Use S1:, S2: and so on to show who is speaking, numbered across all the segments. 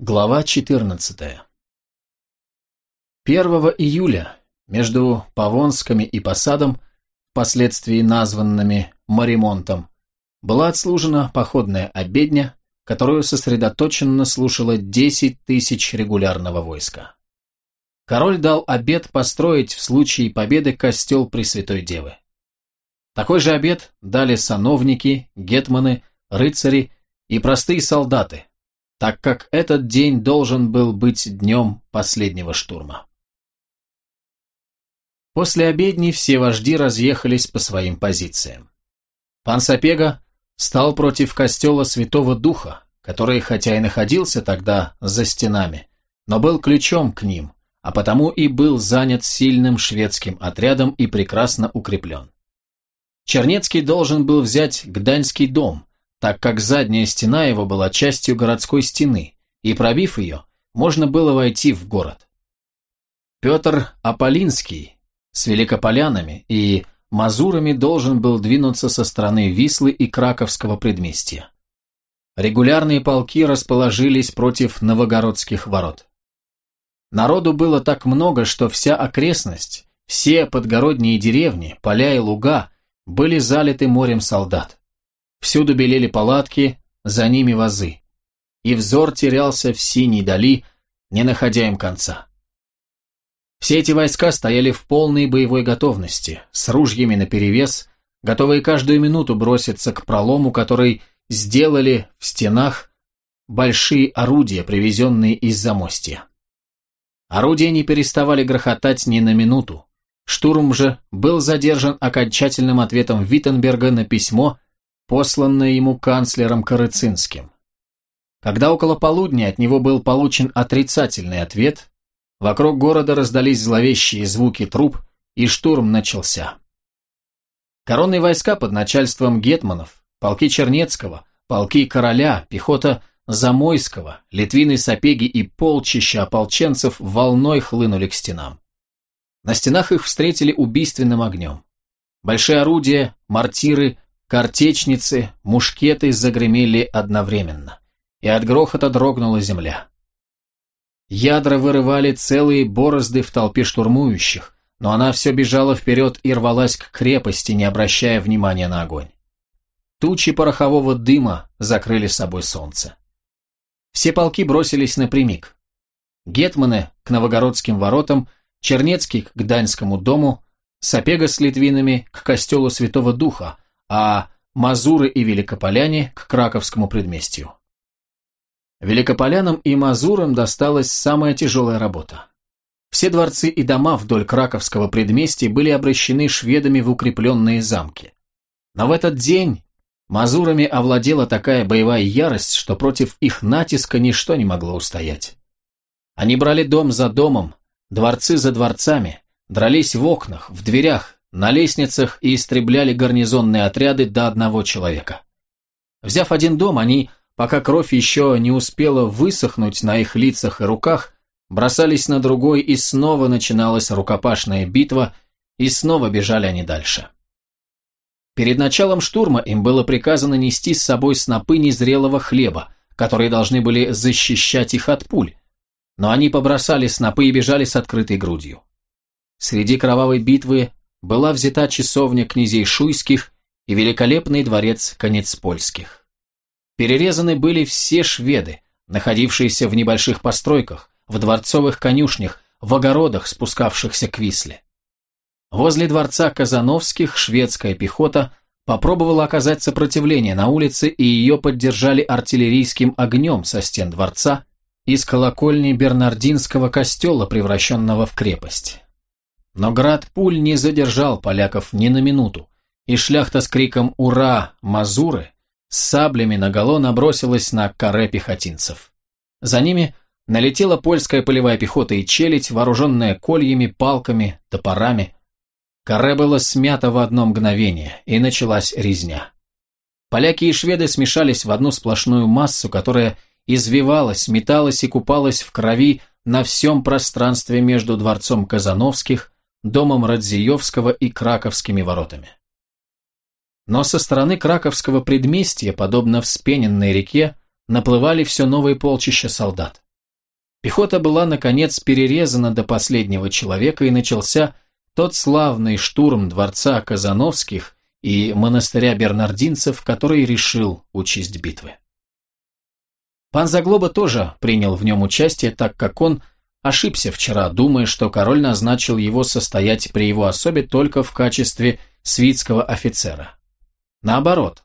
S1: Глава 14 1 июля между Павонскими и Посадом, впоследствии названными Маримонтом, была отслужена походная обедня, которую сосредоточенно слушало 10 тысяч регулярного войска. Король дал обет построить в случае победы костел Пресвятой Девы. Такой же обет дали сановники, гетманы, рыцари и простые солдаты, так как этот день должен был быть днем последнего штурма. После обедни все вожди разъехались по своим позициям. Пан Сапега стал против костела Святого Духа, который хотя и находился тогда за стенами, но был ключом к ним, а потому и был занят сильным шведским отрядом и прекрасно укреплен. Чернецкий должен был взять Гданьский дом, так как задняя стена его была частью городской стены, и пробив ее, можно было войти в город. Петр Аполлинский с великополянами и мазурами должен был двинуться со стороны Вислы и Краковского предместья. Регулярные полки расположились против новогородских ворот. Народу было так много, что вся окрестность, все подгородние деревни, поля и луга были залиты морем солдат. Всюду белели палатки, за ними вазы. И взор терялся в синей дали, не находя им конца. Все эти войска стояли в полной боевой готовности, с ружьями наперевес, готовые каждую минуту броситься к пролому, который сделали в стенах большие орудия, привезенные из замостья. Орудия не переставали грохотать ни на минуту. Штурм же был задержан окончательным ответом Виттенберга на письмо, посланное ему канцлером Корыцинским. Когда около полудня от него был получен отрицательный ответ, вокруг города раздались зловещие звуки труп, и штурм начался. Коронные войска под начальством гетманов, полки Чернецкого, полки короля, пехота Замойского, Литвины Сапеги и полчища ополченцев волной хлынули к стенам. На стенах их встретили убийственным огнем. Большие орудия, мортиры, Картечницы, мушкеты загремели одновременно, и от грохота дрогнула земля. Ядра вырывали целые борозды в толпе штурмующих, но она все бежала вперед и рвалась к крепости, не обращая внимания на огонь. Тучи порохового дыма закрыли собой солнце. Все полки бросились напрямик. Гетманы к новогородским воротам, Чернецкий к Гданьскому дому, Сапега с литвинами к костелу Святого Духа, а Мазуры и Великополяне к Краковскому предместью. Великополянам и Мазурам досталась самая тяжелая работа. Все дворцы и дома вдоль Краковского предместья были обращены шведами в укрепленные замки. Но в этот день Мазурами овладела такая боевая ярость, что против их натиска ничто не могло устоять. Они брали дом за домом, дворцы за дворцами, дрались в окнах, в дверях, на лестницах и истребляли гарнизонные отряды до одного человека. Взяв один дом, они, пока кровь еще не успела высохнуть на их лицах и руках, бросались на другой, и снова начиналась рукопашная битва, и снова бежали они дальше. Перед началом штурма им было приказано нести с собой снопы незрелого хлеба, которые должны были защищать их от пуль, но они побросали снопы и бежали с открытой грудью. Среди кровавой битвы была взята часовня князей Шуйских и великолепный дворец Конецпольских. Перерезаны были все шведы, находившиеся в небольших постройках, в дворцовых конюшнях, в огородах, спускавшихся к Висле. Возле дворца Казановских шведская пехота попробовала оказать сопротивление на улице, и ее поддержали артиллерийским огнем со стен дворца из колокольни Бернардинского костела, превращенного в крепость. Но град пуль не задержал поляков ни на минуту, и шляхта с криком «Ура! Мазуры!» с саблями наголо набросилась на каре пехотинцев. За ними налетела польская полевая пехота и челядь, вооруженная кольями, палками, топорами. Каре было смято в одно мгновение, и началась резня. Поляки и шведы смешались в одну сплошную массу, которая извивалась, металась и купалась в крови на всем пространстве между дворцом Казановских домом Радзиевского и Краковскими воротами. Но со стороны Краковского предместья, подобно вспененной реке, наплывали все новые полчища солдат. Пехота была, наконец, перерезана до последнего человека, и начался тот славный штурм дворца Казановских и монастыря бернардинцев, который решил участь битвы. Пан Заглоба тоже принял в нем участие, так как он ошибся вчера, думая, что король назначил его состоять при его особе только в качестве свитского офицера. Наоборот,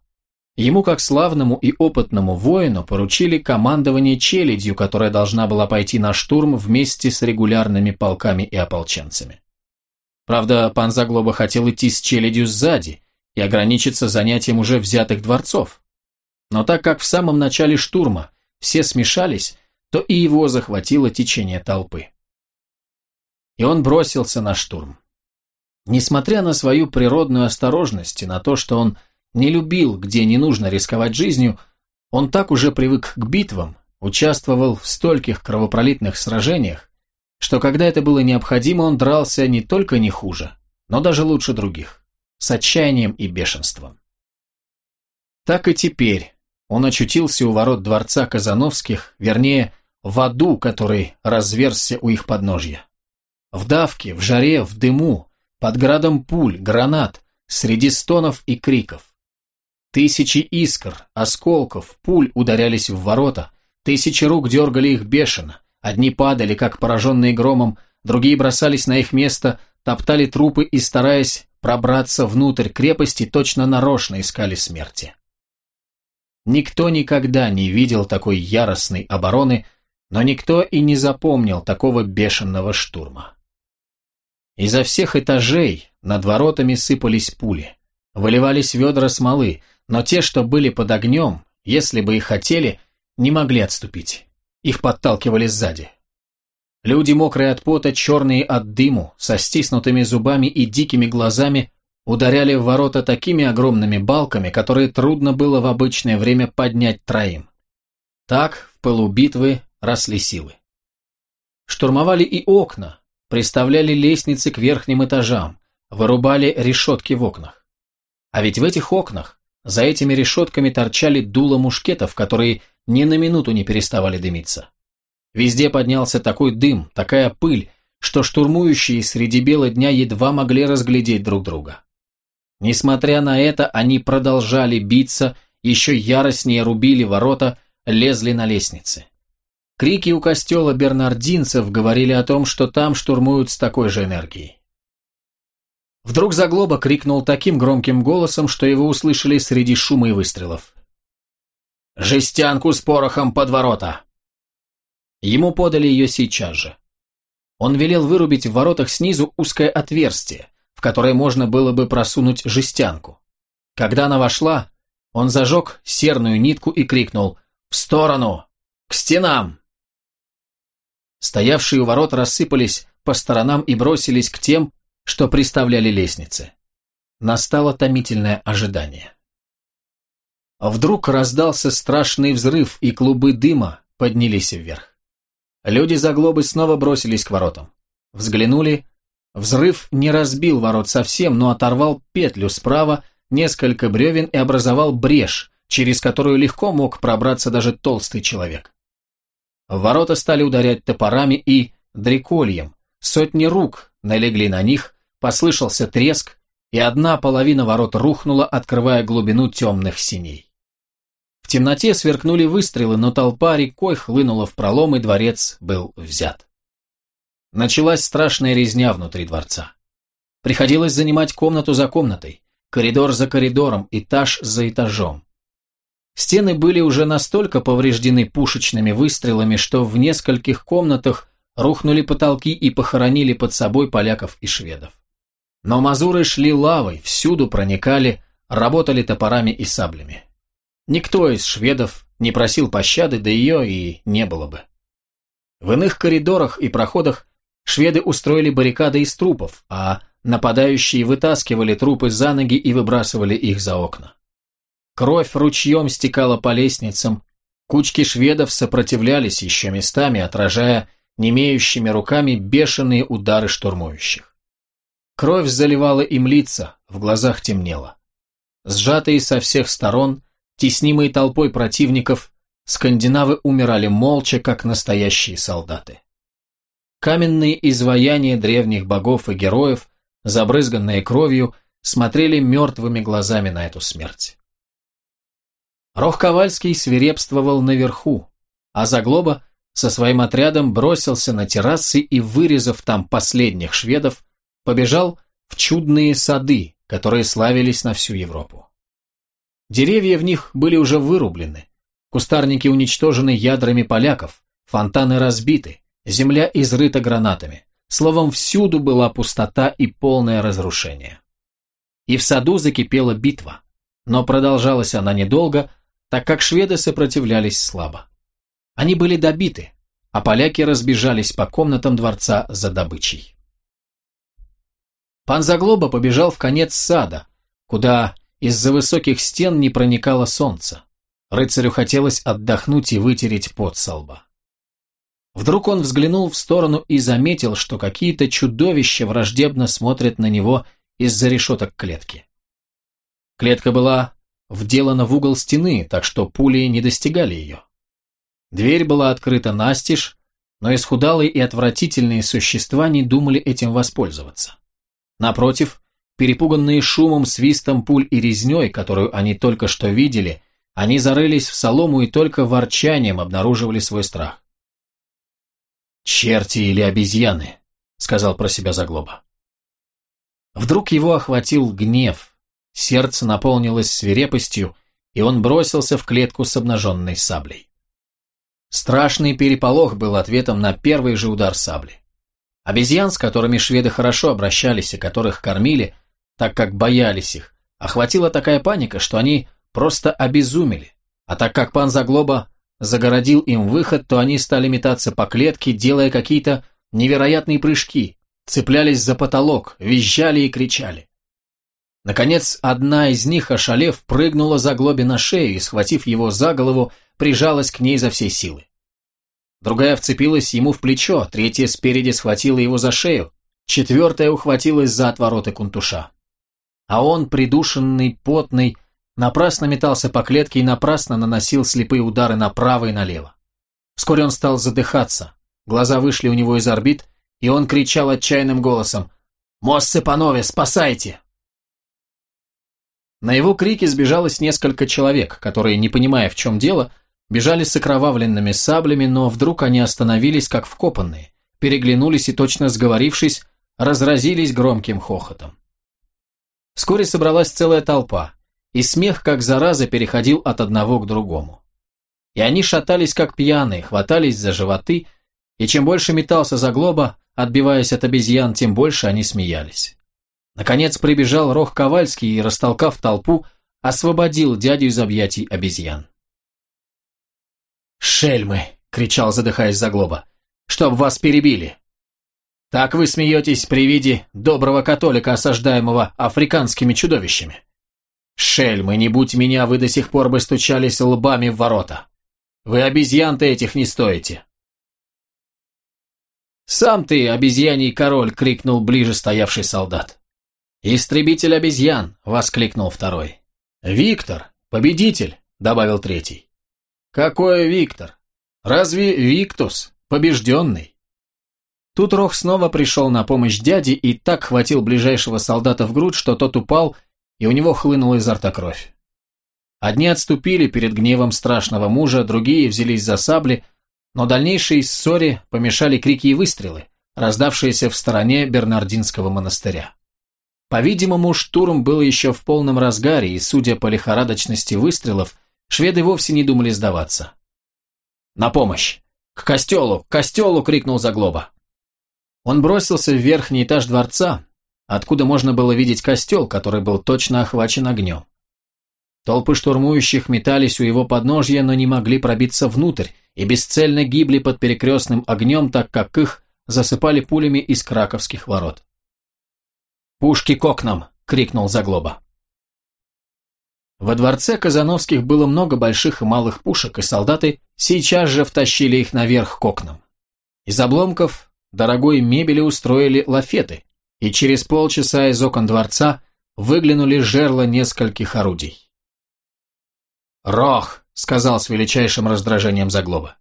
S1: ему, как славному и опытному воину, поручили командование челядью, которая должна была пойти на штурм вместе с регулярными полками и ополченцами. Правда, пан Заглоба хотел идти с челядью сзади и ограничиться занятием уже взятых дворцов. Но так как в самом начале штурма все смешались, то и его захватило течение толпы. И он бросился на штурм. Несмотря на свою природную осторожность и на то, что он не любил, где не нужно рисковать жизнью, он так уже привык к битвам, участвовал в стольких кровопролитных сражениях, что когда это было необходимо, он дрался не только не хуже, но даже лучше других, с отчаянием и бешенством. Так и теперь, он очутился у ворот дворца Казановских, вернее, в аду, который разверзся у их подножья. В давке, в жаре, в дыму, под градом пуль, гранат, среди стонов и криков. Тысячи искр, осколков, пуль ударялись в ворота, тысячи рук дергали их бешено, одни падали, как пораженные громом, другие бросались на их место, топтали трупы и, стараясь пробраться внутрь крепости, точно нарочно искали смерти. Никто никогда не видел такой яростной обороны, но никто и не запомнил такого бешеного штурма. Изо всех этажей над воротами сыпались пули, выливались ведра смолы, но те, что были под огнем, если бы и хотели, не могли отступить. Их подталкивали сзади. Люди, мокрые от пота, черные от дыму, со стиснутыми зубами и дикими глазами, ударяли в ворота такими огромными балками, которые трудно было в обычное время поднять троим. Так в пылу битвы росли силы. Штурмовали и окна, приставляли лестницы к верхним этажам, вырубали решетки в окнах. А ведь в этих окнах, за этими решетками торчали дула мушкетов, которые ни на минуту не переставали дымиться. Везде поднялся такой дым, такая пыль, что штурмующие среди бела дня едва могли разглядеть друг друга. Несмотря на это, они продолжали биться, еще яростнее рубили ворота, лезли на лестницы. Крики у костела бернардинцев говорили о том, что там штурмуют с такой же энергией. Вдруг Заглоба крикнул таким громким голосом, что его услышали среди шума и выстрелов. «Жестянку с порохом под ворота!» Ему подали ее сейчас же. Он велел вырубить в воротах снизу узкое отверстие, в которое можно было бы просунуть жестянку. Когда она вошла, он зажег серную нитку и крикнул «В сторону! К стенам!» Стоявшие у ворот рассыпались по сторонам и бросились к тем, что приставляли лестницы. Настало томительное ожидание. Вдруг раздался страшный взрыв, и клубы дыма поднялись вверх. Люди за глобы снова бросились к воротам. Взглянули Взрыв не разбил ворот совсем, но оторвал петлю справа, несколько бревен и образовал брешь, через которую легко мог пробраться даже толстый человек. Ворота стали ударять топорами и дрекольем. Сотни рук налегли на них, послышался треск, и одна половина ворот рухнула, открывая глубину темных синей. В темноте сверкнули выстрелы, но толпа рекой хлынула в пролом, и дворец был взят. Началась страшная резня внутри дворца. Приходилось занимать комнату за комнатой, коридор за коридором, этаж за этажом. Стены были уже настолько повреждены пушечными выстрелами, что в нескольких комнатах рухнули потолки и похоронили под собой поляков и шведов. Но мазуры шли лавой, всюду проникали, работали топорами и саблями. Никто из шведов не просил пощады, да ее и не было бы. В иных коридорах и проходах Шведы устроили баррикады из трупов, а нападающие вытаскивали трупы за ноги и выбрасывали их за окна. Кровь ручьем стекала по лестницам, кучки шведов сопротивлялись еще местами, отражая немеющими руками бешеные удары штурмующих. Кровь заливала им лица, в глазах темнело. Сжатые со всех сторон, теснимые толпой противников, скандинавы умирали молча, как настоящие солдаты. Каменные изваяния древних богов и героев, забрызганные кровью, смотрели мертвыми глазами на эту смерть. Рох Ковальский свирепствовал наверху, а Заглоба со своим отрядом бросился на террасы и, вырезав там последних шведов, побежал в чудные сады, которые славились на всю Европу. Деревья в них были уже вырублены, кустарники уничтожены ядрами поляков, фонтаны разбиты, земля изрыта гранатами. Словом, всюду была пустота и полное разрушение. И в саду закипела битва, но продолжалась она недолго, так как шведы сопротивлялись слабо. Они были добиты, а поляки разбежались по комнатам дворца за добычей. Пан Заглоба побежал в конец сада, куда из-за высоких стен не проникало солнце. Рыцарю хотелось отдохнуть и вытереть пот со лба. Вдруг он взглянул в сторону и заметил, что какие-то чудовища враждебно смотрят на него из-за решеток клетки. Клетка была вделана в угол стены, так что пули не достигали ее. Дверь была открыта настежь, но исхудалые и отвратительные существа не думали этим воспользоваться. Напротив, перепуганные шумом, свистом пуль и резней, которую они только что видели, они зарылись в солому и только ворчанием обнаруживали свой страх. «Черти или обезьяны», — сказал про себя Заглоба. Вдруг его охватил гнев, сердце наполнилось свирепостью, и он бросился в клетку с обнаженной саблей. Страшный переполох был ответом на первый же удар сабли. Обезьян, с которыми шведы хорошо обращались и которых кормили, так как боялись их, охватила такая паника, что они просто обезумели. А так как пан Заглоба загородил им выход, то они стали метаться по клетке, делая какие-то невероятные прыжки, цеплялись за потолок, визжали и кричали. Наконец, одна из них, ошалев, прыгнула за Глобе на шею и, схватив его за голову, прижалась к ней за всей силы. Другая вцепилась ему в плечо, третья спереди схватила его за шею, четвертая ухватилась за отвороты кунтуша. А он, придушенный, потный, напрасно метался по клетке и напрасно наносил слепые удары направо и налево. Вскоре он стал задыхаться, глаза вышли у него из орбит, и он кричал отчаянным голосом «Моссы Панове, спасайте!» На его крики сбежалось несколько человек, которые, не понимая в чем дело, бежали с окровавленными саблями, но вдруг они остановились как вкопанные, переглянулись и, точно сговорившись, разразились громким хохотом. Вскоре собралась целая толпа, и смех, как зараза, переходил от одного к другому. И они шатались, как пьяные, хватались за животы, и чем больше метался за глоба, отбиваясь от обезьян, тем больше они смеялись. Наконец прибежал Рох Ковальский и, растолкав толпу, освободил дядю из объятий обезьян. «Шельмы!» — кричал, задыхаясь за глоба. «Чтоб вас перебили!» «Так вы смеетесь при виде доброго католика, осаждаемого африканскими чудовищами!» «Шельмы, не будь меня, вы до сих пор бы стучались лбами в ворота! Вы обезьян-то этих не стоите!» «Сам ты, обезьяний король!» — крикнул ближе стоявший солдат. «Истребитель обезьян!» — воскликнул второй. «Виктор! Победитель!» — добавил третий. «Какой Виктор? Разве Виктус? Побежденный?» Тут Рох снова пришел на помощь дяде и так хватил ближайшего солдата в грудь, что тот упал, и у него хлынула изо рта кровь. Одни отступили перед гневом страшного мужа, другие взялись за сабли, но дальнейшей ссоре помешали крики и выстрелы, раздавшиеся в стороне Бернардинского монастыря. По-видимому, штурм был еще в полном разгаре, и, судя по лихорадочности выстрелов, шведы вовсе не думали сдаваться. «На помощь! К костелу! К костелу!» — крикнул Заглоба. Он бросился в верхний этаж дворца, откуда можно было видеть костел, который был точно охвачен огнем. Толпы штурмующих метались у его подножья, но не могли пробиться внутрь и бесцельно гибли под перекрестным огнем, так как их засыпали пулями из краковских ворот. «Пушки к окнам!» — крикнул Заглоба. Во дворце Казановских было много больших и малых пушек, и солдаты сейчас же втащили их наверх к окнам. Из обломков дорогой мебели устроили лафеты, и через полчаса из окон дворца выглянули жерла нескольких орудий. «Рох», — сказал с величайшим раздражением Заглоба.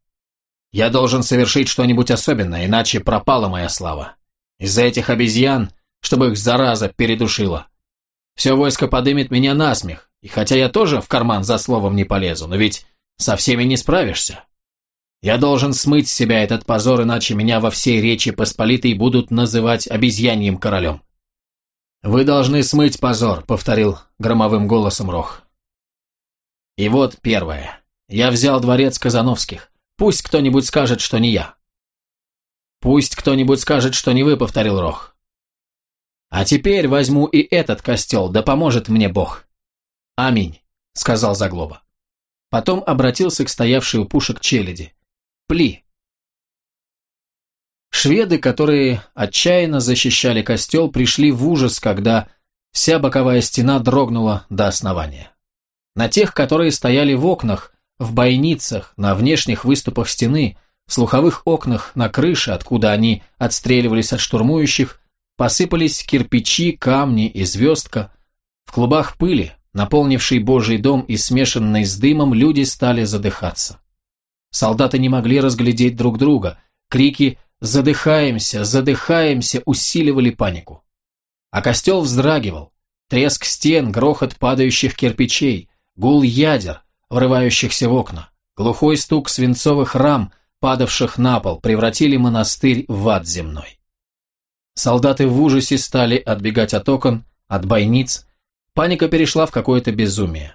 S1: «Я должен совершить что-нибудь особенное, иначе пропала моя слава. Из-за этих обезьян, чтобы их зараза передушила. Все войско подымет меня на смех, и хотя я тоже в карман за словом не полезу, но ведь со всеми не справишься. Я должен смыть с себя этот позор, иначе меня во всей Речи Посполитой будут называть обезьяньим королем. «Вы должны смыть позор», — повторил громовым голосом Рох. И вот первое. Я взял дворец Казановских. Пусть кто-нибудь скажет, что не я. Пусть кто-нибудь скажет, что не вы, повторил Рох. А теперь возьму и этот костел, да поможет мне Бог. Аминь, сказал Заглоба. Потом обратился к стоявшей у пушек челяди. Пли. Шведы, которые отчаянно защищали костел, пришли в ужас, когда вся боковая стена дрогнула до основания. На тех, которые стояли в окнах, в бойницах, на внешних выступах стены, в слуховых окнах на крыше, откуда они отстреливались от штурмующих, посыпались кирпичи, камни и звездка. В клубах пыли, наполнившей Божий дом и смешанной с дымом, люди стали задыхаться. Солдаты не могли разглядеть друг друга, крики «Задыхаемся! Задыхаемся!» усиливали панику. А костел вздрагивал, треск стен, грохот падающих кирпичей, гул ядер, врывающихся в окна, глухой стук свинцовых рам, падавших на пол, превратили монастырь в ад земной. Солдаты в ужасе стали отбегать от окон, от бойниц, паника перешла в какое-то безумие.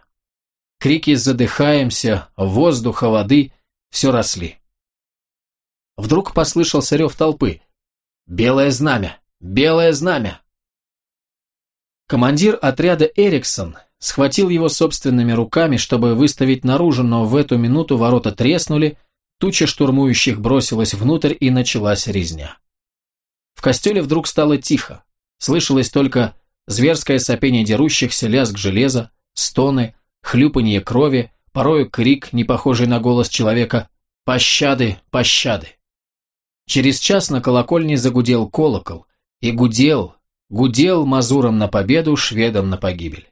S1: Крики «задыхаемся», воздуха, воды все росли. Вдруг послышался рев толпы. «Белое знамя! Белое знамя!» Командир отряда Эриксон схватил его собственными руками, чтобы выставить наружу, но в эту минуту ворота треснули, туча штурмующих бросилась внутрь и началась резня. В костеле вдруг стало тихо, слышалось только зверское сопение дерущихся, лязг железа, стоны, хлюпанье крови, порою крик, не похожий на голос человека «Пощады, пощады!». Через час на колокольне загудел колокол, и гудел, гудел мазуром на победу, шведом на погибель.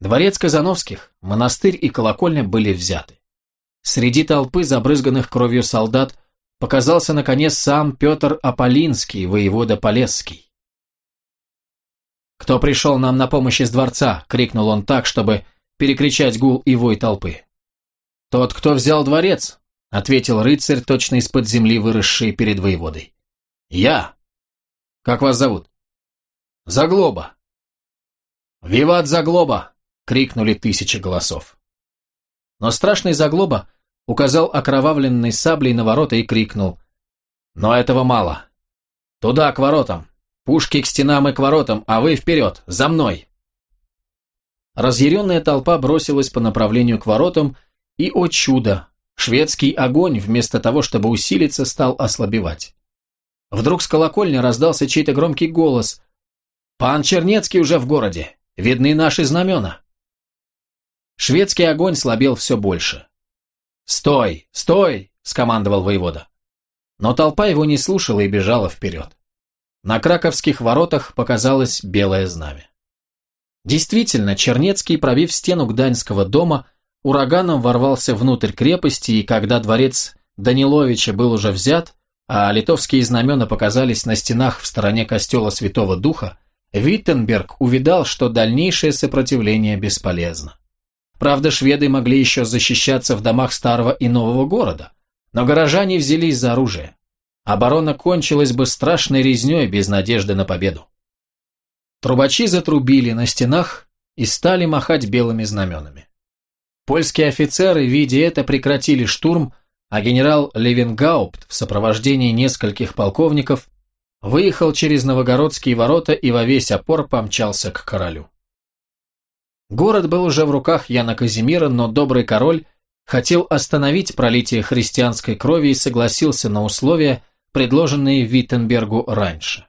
S1: Дворец Казановских, монастырь и колокольня были взяты. Среди толпы забрызганных кровью солдат показался, наконец, сам Петр Аполлинский, воевода Полесский. «Кто пришел нам на помощь из дворца?» — крикнул он так, чтобы перекричать гул и вой толпы. «Тот, кто взял дворец», — ответил рыцарь, точно из-под земли выросший перед воеводой. «Я». «Как вас зовут?» «Заглоба». «Виват Заглоба!» крикнули тысячи голосов. Но страшный заглоба указал окровавленной саблей на ворота и крикнул «Но этого мало! Туда, к воротам! Пушки к стенам и к воротам, а вы вперед, за мной!» Разъяренная толпа бросилась по направлению к воротам, и, о чудо, шведский огонь, вместо того, чтобы усилиться, стал ослабевать. Вдруг с колокольни раздался чей-то громкий голос «Пан Чернецкий уже в городе! Видны наши знамена!» Шведский огонь слабел все больше. «Стой! Стой!» – скомандовал воевода. Но толпа его не слушала и бежала вперед. На краковских воротах показалось белое знамя. Действительно, Чернецкий, пробив стену Гданьского дома, ураганом ворвался внутрь крепости, и когда дворец Даниловича был уже взят, а литовские знамена показались на стенах в стороне костела Святого Духа, Виттенберг увидал, что дальнейшее сопротивление бесполезно. Правда, шведы могли еще защищаться в домах старого и нового города, но горожане взялись за оружие. Оборона кончилась бы страшной резней без надежды на победу. Трубачи затрубили на стенах и стали махать белыми знаменами. Польские офицеры, видя это, прекратили штурм, а генерал Левенгаупт в сопровождении нескольких полковников выехал через Новогородские ворота и во весь опор помчался к королю. Город был уже в руках Яна Казимира, но добрый король хотел остановить пролитие христианской крови и согласился на условия, предложенные Виттенбергу раньше.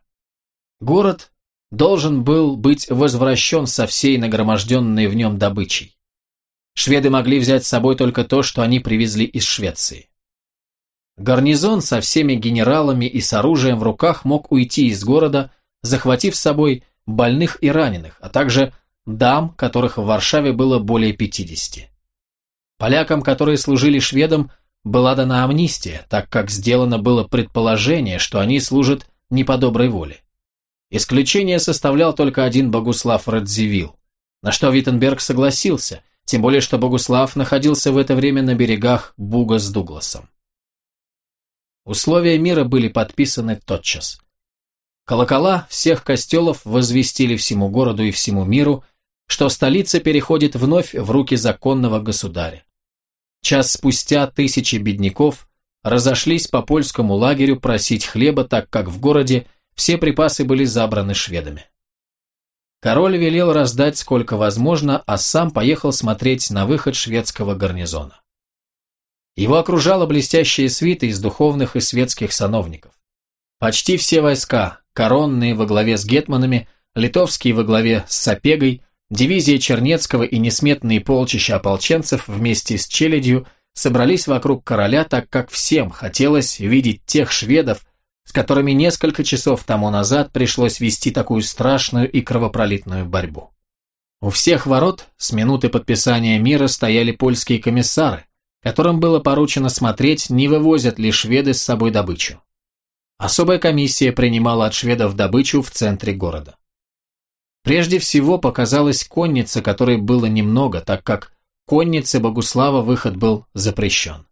S1: Город должен был быть возвращен со всей нагроможденной в нем добычей. Шведы могли взять с собой только то, что они привезли из Швеции. Гарнизон со всеми генералами и с оружием в руках мог уйти из города, захватив с собой больных и раненых, а также дам, которых в Варшаве было более 50. Полякам, которые служили шведам, была дана амнистия, так как сделано было предположение, что они служат не по доброй воле. Исключение составлял только один Богуслав Радзивилл, на что Виттенберг согласился, тем более что Богуслав находился в это время на берегах Буга с Дугласом. Условия мира были подписаны тотчас. Колокола всех костелов возвестили всему городу и всему миру, что столица переходит вновь в руки законного государя. Час спустя тысячи бедняков разошлись по польскому лагерю просить хлеба, так как в городе все припасы были забраны шведами. Король велел раздать сколько возможно, а сам поехал смотреть на выход шведского гарнизона. Его окружала блестящая свита из духовных и светских сановников. Почти все войска, коронные во главе с гетманами, литовские во главе с Сапегой, дивизия Чернецкого и несметные полчища ополченцев вместе с челядью собрались вокруг короля, так как всем хотелось видеть тех шведов, с которыми несколько часов тому назад пришлось вести такую страшную и кровопролитную борьбу. У всех ворот с минуты подписания мира стояли польские комиссары, которым было поручено смотреть, не вывозят ли шведы с собой добычу. Особая комиссия принимала от шведов добычу в центре города. Прежде всего показалась конница, которой было немного, так как коннице Богуслава выход был запрещен.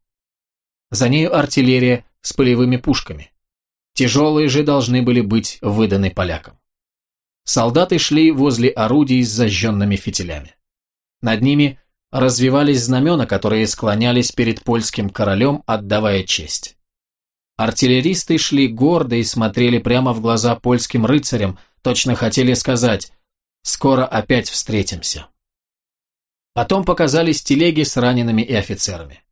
S1: За нею артиллерия с полевыми пушками. Тяжелые же должны были быть выданы полякам. Солдаты шли возле орудий с зажженными фитилями. Над ними развивались знамена, которые склонялись перед польским королем, отдавая честь. Артиллеристы шли гордо и смотрели прямо в глаза польским рыцарям, точно хотели сказать «Скоро опять встретимся». Потом показались телеги с ранеными и офицерами.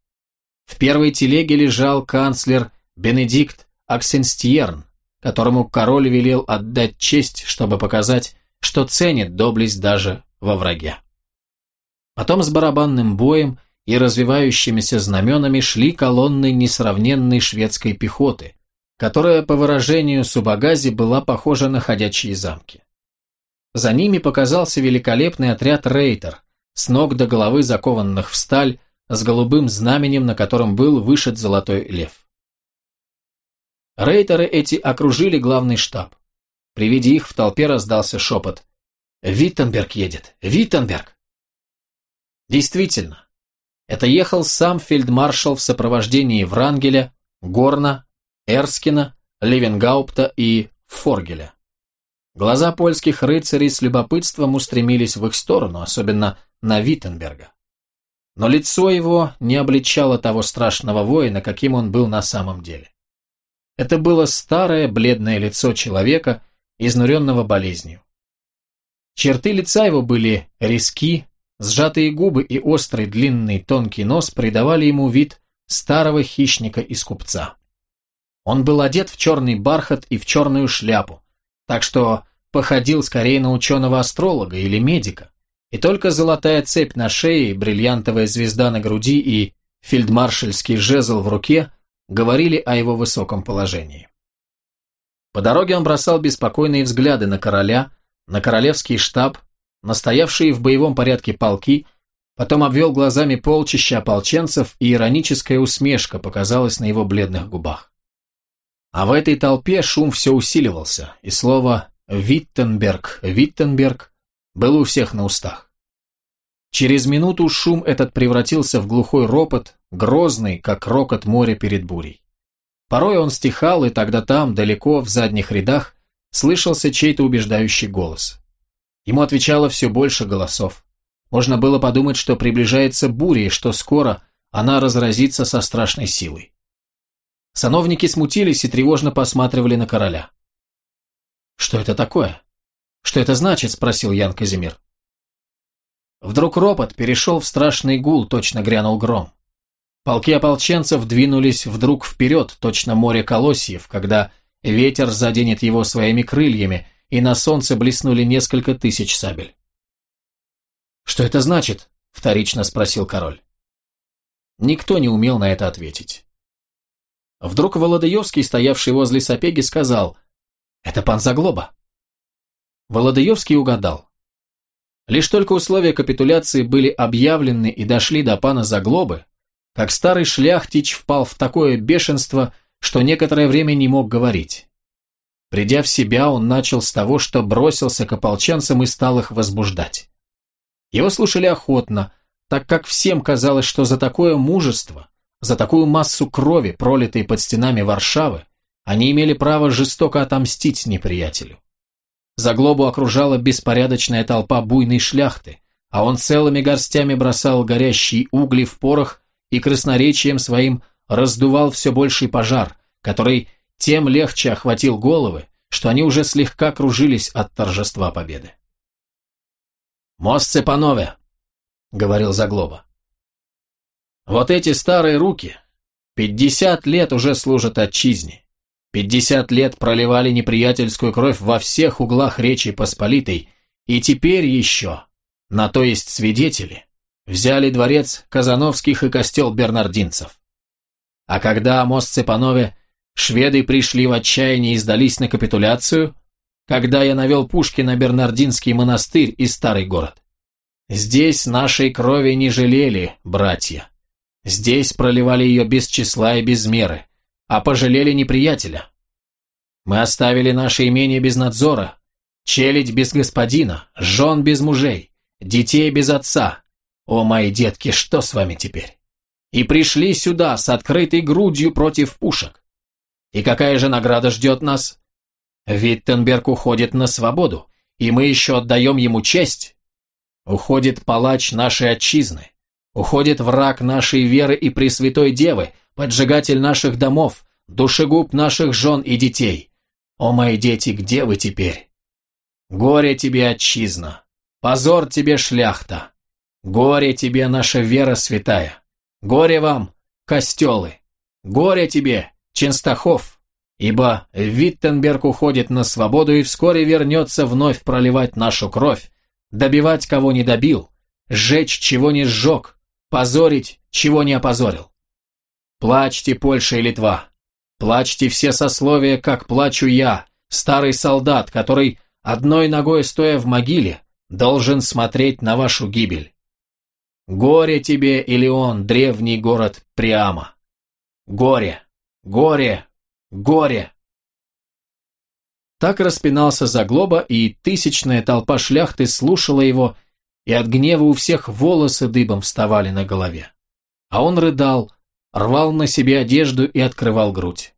S1: В первой телеге лежал канцлер Бенедикт Аксенстьерн, которому король велел отдать честь, чтобы показать, что ценит доблесть даже во враге. Потом с барабанным боем и развивающимися знаменами шли колонны несравненной шведской пехоты, которая, по выражению Субагази, была похожа на ходячие замки. За ними показался великолепный отряд рейтер, с ног до головы закованных в сталь, с голубым знаменем, на котором был вышит золотой лев. Рейтеры эти окружили главный штаб. При виде их в толпе раздался шепот. «Виттенберг едет! Виттенберг!» Действительно, это ехал сам фельдмаршал в сопровождении Врангеля, Горна, Эрскина, Левенгаупта и Форгеля. Глаза польских рыцарей с любопытством устремились в их сторону, особенно на Виттенберга. Но лицо его не обличало того страшного воина, каким он был на самом деле. Это было старое бледное лицо человека, изнуренного болезнью. Черты лица его были резки, сжатые губы и острый длинный тонкий нос придавали ему вид старого хищника из купца. Он был одет в черный бархат и в черную шляпу, так что походил скорее на ученого-астролога или медика, и только золотая цепь на шее, бриллиантовая звезда на груди и фельдмаршальский жезл в руке говорили о его высоком положении. По дороге он бросал беспокойные взгляды на короля, на королевский штаб, на стоявшие в боевом порядке полки, потом обвел глазами полчища ополченцев, и ироническая усмешка показалась на его бледных губах. А в этой толпе шум все усиливался, и слово «Виттенберг», «Виттенберг» было у всех на устах. Через минуту шум этот превратился в глухой ропот, грозный, как рокот моря перед бурей. Порой он стихал, и тогда там, далеко, в задних рядах, слышался чей-то убеждающий голос. Ему отвечало все больше голосов. Можно было подумать, что приближается буря, и что скоро она разразится со страшной силой. Сановники смутились и тревожно посматривали на короля. «Что это такое? Что это значит?» – спросил Ян Казимир. Вдруг ропот перешел в страшный гул, точно грянул гром. Полки ополченцев двинулись вдруг вперед, точно море колосьев, когда ветер заденет его своими крыльями, и на солнце блеснули несколько тысяч сабель. «Что это значит?» – вторично спросил король. Никто не умел на это ответить. Вдруг Володаевский, стоявший возле Сапеги, сказал «Это пан Заглоба». Володаевский угадал. Лишь только условия капитуляции были объявлены и дошли до пана Заглобы, как старый шляхтич впал в такое бешенство, что некоторое время не мог говорить. Придя в себя, он начал с того, что бросился к ополченцам и стал их возбуждать. Его слушали охотно, так как всем казалось, что за такое мужество, за такую массу крови, пролитой под стенами Варшавы, они имели право жестоко отомстить неприятелю. Заглобу окружала беспорядочная толпа буйной шляхты, а он целыми горстями бросал горящие угли в порох и красноречием своим раздувал все больший пожар, который тем легче охватил головы, что они уже слегка кружились от торжества победы. «Мостце панове», — говорил Заглоба. «Вот эти старые руки, пятьдесят лет уже служат отчизне. Пятьдесят лет проливали неприятельскую кровь во всех углах Речи Посполитой, и теперь еще, на то есть свидетели, взяли дворец Казановских и костел бернардинцев. А когда мост Цепанове шведы пришли в отчаяние и сдались на капитуляцию, когда я навел пушки на Бернардинский монастырь и старый город. Здесь нашей крови не жалели, братья. Здесь проливали ее без числа и без меры а пожалели неприятеля. Мы оставили наше имение без надзора, челядь без господина, жен без мужей, детей без отца. О, мои детки, что с вами теперь? И пришли сюда с открытой грудью против пушек. И какая же награда ждет нас? Виттенберг уходит на свободу, и мы еще отдаем ему честь. Уходит палач нашей отчизны, уходит враг нашей веры и Пресвятой Девы, поджигатель наших домов, душегуб наших жен и детей. О, мои дети, где вы теперь? Горе тебе, отчизна! Позор тебе, шляхта! Горе тебе, наша вера святая! Горе вам, костелы! Горе тебе, Ченстахов! Ибо Виттенберг уходит на свободу и вскоре вернется вновь проливать нашу кровь, добивать, кого не добил, сжечь, чего не сжег, позорить, чего не опозорил. Плачьте, Польша и Литва. Плачьте все сословия, как плачу я, старый солдат, который, одной ногой стоя в могиле, должен смотреть на вашу гибель. Горе тебе, Илеон, древний город Приама. Горе, горе, горе. Так распинался Заглоба, и тысячная толпа шляхты слушала его, и от гнева у всех волосы дыбом вставали на голове. А он рыдал, рвал на себе одежду и открывал грудь.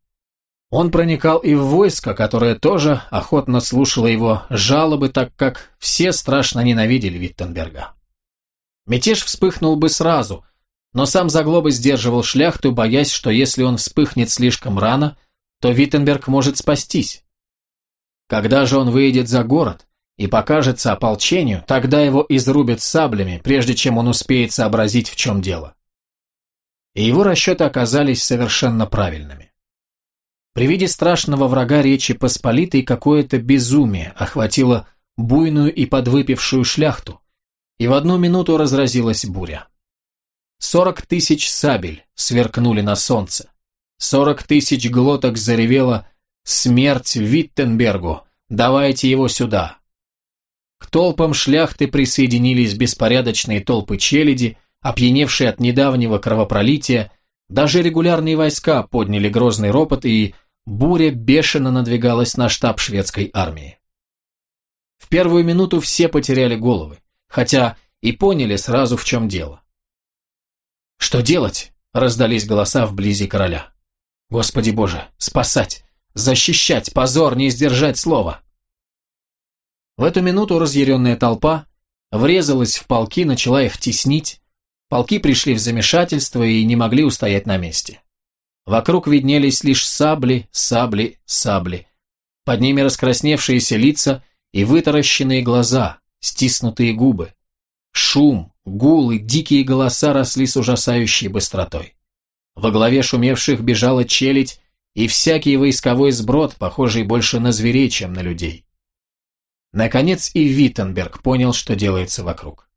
S1: Он проникал и в войско, которое тоже охотно слушало его жалобы, так как все страшно ненавидели Виттенберга. Мятеж вспыхнул бы сразу, но сам Заглоба сдерживал шляхту, боясь, что если он вспыхнет слишком рано, то Виттенберг может спастись. Когда же он выйдет за город и покажется ополчению, тогда его изрубят саблями, прежде чем он успеет сообразить, в чем дело и его расчеты оказались совершенно правильными. При виде страшного врага Речи Посполитой какое-то безумие охватило буйную и подвыпившую шляхту, и в одну минуту разразилась буря. Сорок тысяч сабель сверкнули на солнце, сорок тысяч глоток заревело «Смерть Виттенбергу! Давайте его сюда!» К толпам шляхты присоединились беспорядочные толпы челяди, опьяневшие от недавнего кровопролития, даже регулярные войска подняли грозный ропот, и буря бешено надвигалась на штаб шведской армии. В первую минуту все потеряли головы, хотя и поняли сразу, в чем дело. «Что делать?» – раздались голоса вблизи короля. «Господи Боже, спасать, защищать, позор, не сдержать слова!» В эту минуту разъяренная толпа врезалась в полки, начала их теснить, Полки пришли в замешательство и не могли устоять на месте. Вокруг виднелись лишь сабли, сабли, сабли. Под ними раскрасневшиеся лица и вытаращенные глаза, стиснутые губы. Шум, гул и дикие голоса росли с ужасающей быстротой. Во главе шумевших бежала челядь и всякий войсковой сброд, похожий больше на зверей, чем на людей. Наконец и Виттенберг понял, что делается вокруг.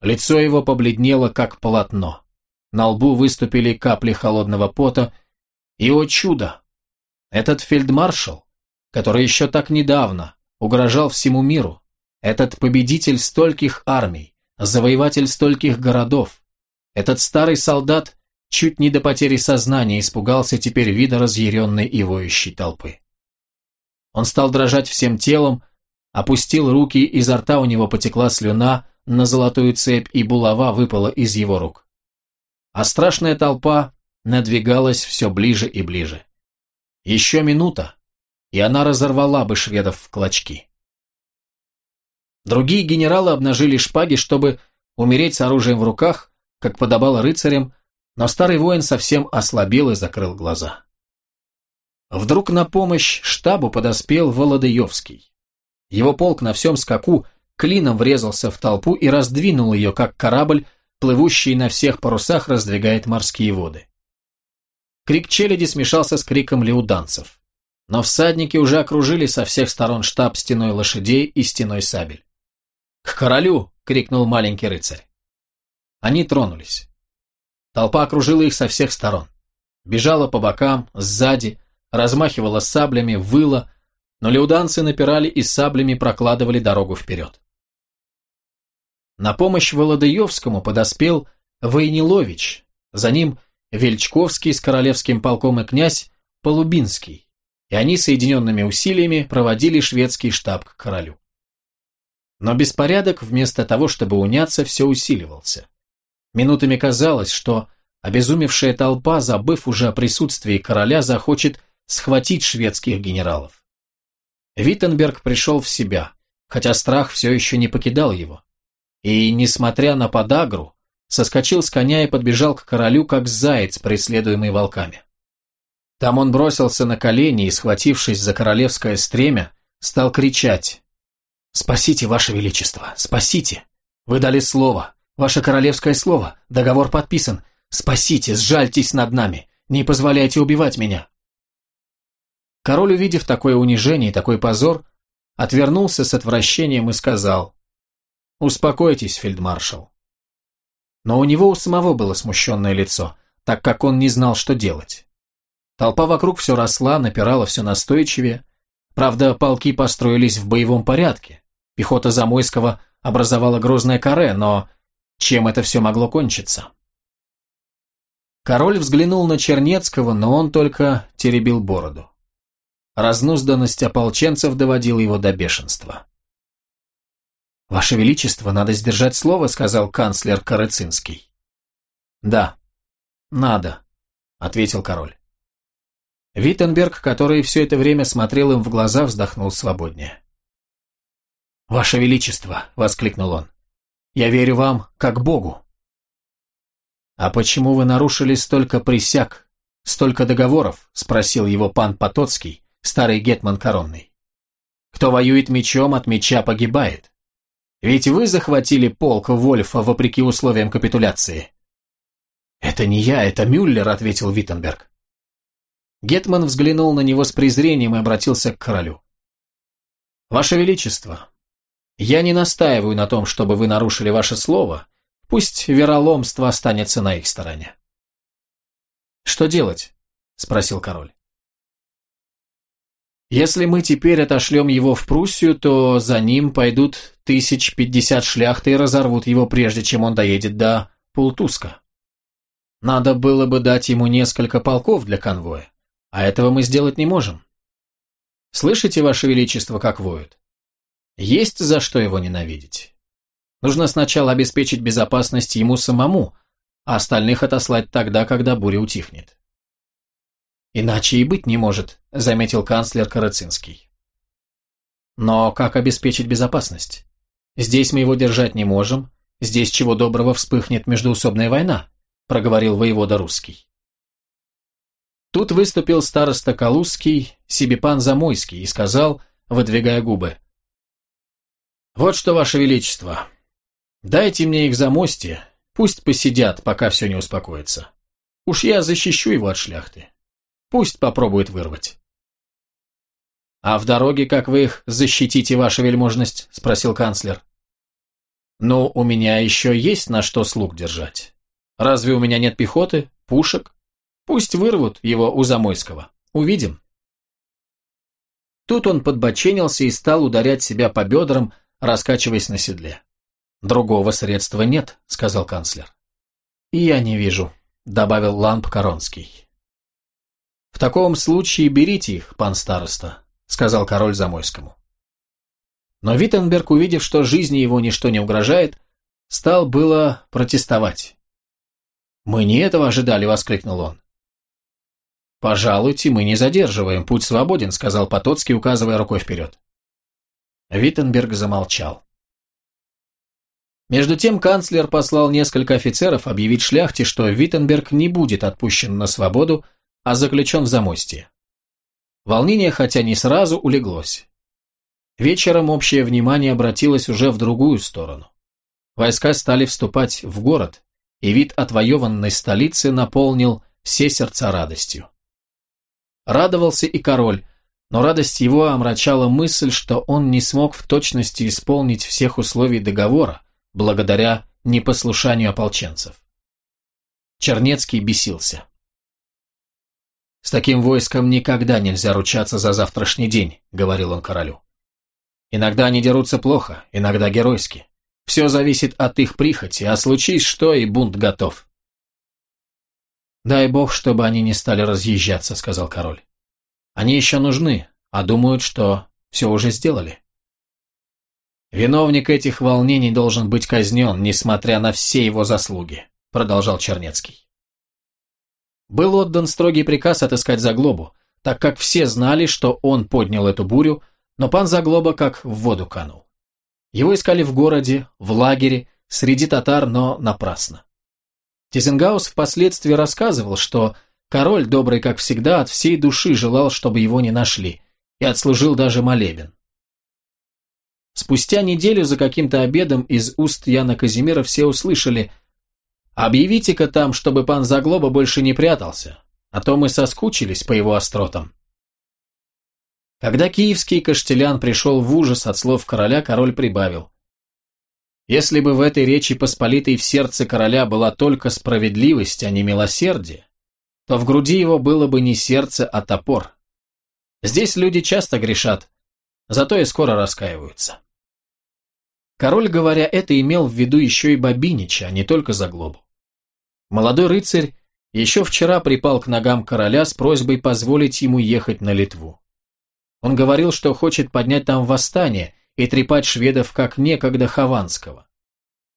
S1: Лицо его побледнело, как полотно. На лбу выступили капли холодного пота. И, о чудо! Этот фельдмаршал, который еще так недавно угрожал всему миру, Этот победитель стольких армий, завоеватель стольких городов, этот старый солдат чуть не до потери сознания испугался теперь вида разъяренной и воющей толпы. Он стал дрожать всем телом, опустил руки, изо рта у него потекла слюна, на золотую цепь и булава выпала из его рук. А страшная толпа надвигалась все ближе и ближе. Еще минута, и она разорвала бы шведов в клочки. Другие генералы обнажили шпаги, чтобы умереть с оружием в руках, как подобало рыцарям, но старый воин совсем ослабел и закрыл глаза. Вдруг на помощь штабу подоспел Володоевский. Его полк на всем скаку клином врезался в толпу и раздвинул ее, как корабль, плывущий на всех парусах, раздвигает морские воды. Крик челяди смешался с криком леуданцев. Но всадники уже окружили со всех сторон штаб стеной лошадей и стеной сабель. «К королю!» — крикнул маленький рыцарь. Они тронулись. Толпа окружила их со всех сторон. Бежала по бокам, сзади, размахивала саблями, выла, но леуданцы напирали и саблями прокладывали дорогу вперед. На помощь Володаевскому подоспел Войнилович, за ним Вельчковский с королевским полком и князь Полубинский, и они соединенными усилиями проводили шведский штаб к королю. Но беспорядок, вместо того, чтобы уняться, все усиливался. Минутами казалось, что обезумевшая толпа, забыв уже о присутствии короля, захочет схватить шведских генералов. Виттенберг пришел в себя, хотя страх все еще не покидал его. И, несмотря на подагру, соскочил с коня и подбежал к королю, как заяц, преследуемый волками. Там он бросился на колени и, схватившись за королевское стремя, стал кричать «Спасите, Ваше Величество, спасите! Вы дали слово, Ваше королевское слово, договор подписан. Спасите, сжальтесь над нами, не позволяйте убивать меня!» Король, увидев такое унижение и такой позор, отвернулся с отвращением и сказал «Успокойтесь, фельдмаршал». Но у него у самого было смущенное лицо, так как он не знал, что делать. Толпа вокруг все росла, напирала все настойчивее. Правда, полки построились в боевом порядке. Пехота Замойского образовала грозное каре, но чем это все могло кончиться? Король взглянул на Чернецкого, но он только теребил бороду. Разнузданность ополченцев доводила его до бешенства. «Ваше Величество, надо сдержать слово», — сказал канцлер Карыцинский. «Да, надо», — ответил король. Виттенберг, который все это время смотрел им в глаза, вздохнул свободнее. «Ваше Величество!» — воскликнул он. «Я верю вам, как Богу!» «А почему вы нарушили столько присяг, столько договоров?» — спросил его пан Потоцкий, старый гетман коронный. Кто воюет мечом, от меча погибает. Ведь вы захватили полк Вольфа вопреки условиям капитуляции. Это не я, это Мюллер, ответил Виттенберг. Гетман взглянул на него с презрением и обратился к королю. Ваше Величество, я не настаиваю на том, чтобы вы нарушили ваше слово, пусть вероломство останется на их стороне. Что делать? спросил король. Если мы теперь отошлем его в Пруссию, то за ним пойдут тысяч пятьдесят шляхты и разорвут его, прежде чем он доедет до Пултуска. Надо было бы дать ему несколько полков для конвоя, а этого мы сделать не можем. Слышите, Ваше Величество, как воют? Есть за что его ненавидеть. Нужно сначала обеспечить безопасность ему самому, а остальных отослать тогда, когда буря утихнет. Иначе и быть не может, заметил канцлер Карацинский. Но как обеспечить безопасность? Здесь мы его держать не можем, здесь чего доброго вспыхнет междоусобная война, проговорил воевода русский. Тут выступил староста Калузский, Сибипан Замойский, и сказал, выдвигая губы, «Вот что, Ваше Величество, дайте мне их за мости, пусть посидят, пока все не успокоится. Уж я защищу его от шляхты. Пусть попробует вырвать. «А в дороге как вы их защитите, ваша вельможность?» – спросил канцлер. «Ну, у меня еще есть на что слуг держать. Разве у меня нет пехоты, пушек? Пусть вырвут его у Замойского. Увидим». Тут он подбоченился и стал ударять себя по бедрам, раскачиваясь на седле. «Другого средства нет», — сказал канцлер. «И я не вижу», — добавил Ламп Коронский. «В таком случае берите их, пан староста», — сказал король Замойскому. Но Виттенберг, увидев, что жизни его ничто не угрожает, стал было протестовать. «Мы не этого ожидали», — воскликнул он. «Пожалуйте, мы не задерживаем, путь свободен», — сказал Потоцкий, указывая рукой вперед. Виттенберг замолчал. Между тем канцлер послал несколько офицеров объявить шляхте, что Виттенберг не будет отпущен на свободу, а заключен в замостье. Волнение, хотя не сразу, улеглось. Вечером общее внимание обратилось уже в другую сторону. Войска стали вступать в город, и вид отвоеванной столицы наполнил все сердца радостью. Радовался и король, но радость его омрачала мысль, что он не смог в точности исполнить всех условий договора, благодаря непослушанию ополченцев. Чернецкий бесился. «С таким войском никогда нельзя ручаться за завтрашний день», — говорил он королю. «Иногда они дерутся плохо, иногда геройски. Все зависит от их прихоти, а случись что, и бунт готов». «Дай бог, чтобы они не стали разъезжаться», — сказал король. «Они еще нужны, а думают, что все уже сделали». «Виновник этих волнений должен быть казнен, несмотря на все его заслуги», — продолжал Чернецкий. Был отдан строгий приказ отыскать Заглобу, так как все знали, что он поднял эту бурю, но пан Заглоба как в воду канул. Его искали в городе, в лагере, среди татар, но напрасно. Тизенгаус впоследствии рассказывал, что король, добрый как всегда, от всей души желал, чтобы его не нашли, и отслужил даже молебен. Спустя неделю за каким-то обедом из уст Яна Казимира все услышали «Объявите-ка там, чтобы пан Заглоба больше не прятался, а то мы соскучились по его остротам». Когда киевский каштелян пришел в ужас от слов короля, король прибавил. Если бы в этой речи Посполитой в сердце короля была только справедливость, а не милосердие, то в груди его было бы не сердце, а топор. Здесь люди часто грешат, зато и скоро раскаиваются. Король, говоря это, имел в виду еще и Бабинича, а не только Заглобу. Молодой рыцарь еще вчера припал к ногам короля с просьбой позволить ему ехать на Литву. Он говорил, что хочет поднять там восстание и трепать шведов как некогда Хованского.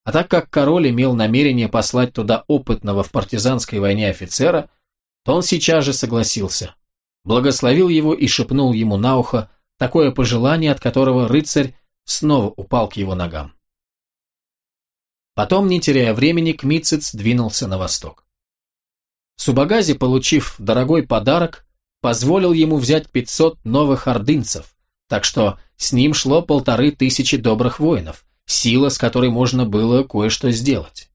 S1: А так как король имел намерение послать туда опытного в партизанской войне офицера, то он сейчас же согласился, благословил его и шепнул ему на ухо такое пожелание, от которого рыцарь снова упал к его ногам. Потом, не теряя времени, Кмицец двинулся на восток. Субагази, получив дорогой подарок, позволил ему взять 500 новых ордынцев, так что с ним шло полторы тысячи добрых воинов, сила, с которой можно было кое-что сделать.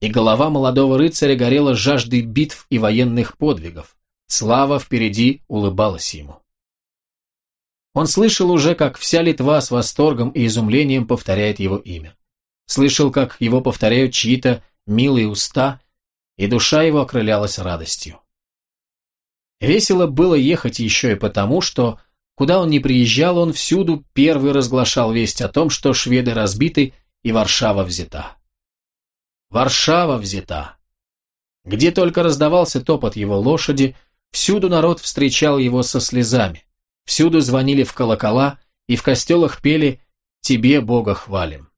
S1: И голова молодого рыцаря горела жаждой битв и военных подвигов. Слава впереди улыбалась ему. Он слышал уже, как вся Литва с восторгом и изумлением повторяет его имя. Слышал, как его повторяют чьи-то милые уста, и душа его окрылялась радостью. Весело было ехать еще и потому, что, куда он ни приезжал, он всюду первый разглашал весть о том, что шведы разбиты и Варшава взята. Варшава взята. Где только раздавался топот его лошади, всюду народ встречал его со слезами. Всюду звонили в колокола и в костелах пели «Тебе, Бога, хвалим».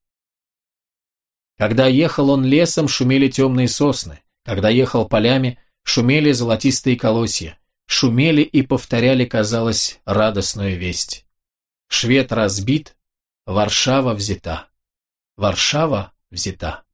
S1: Когда ехал он лесом, шумели темные сосны, когда ехал полями, шумели золотистые колосья, шумели и повторяли, казалось, радостную весть. Швед разбит, Варшава взята. Варшава взята.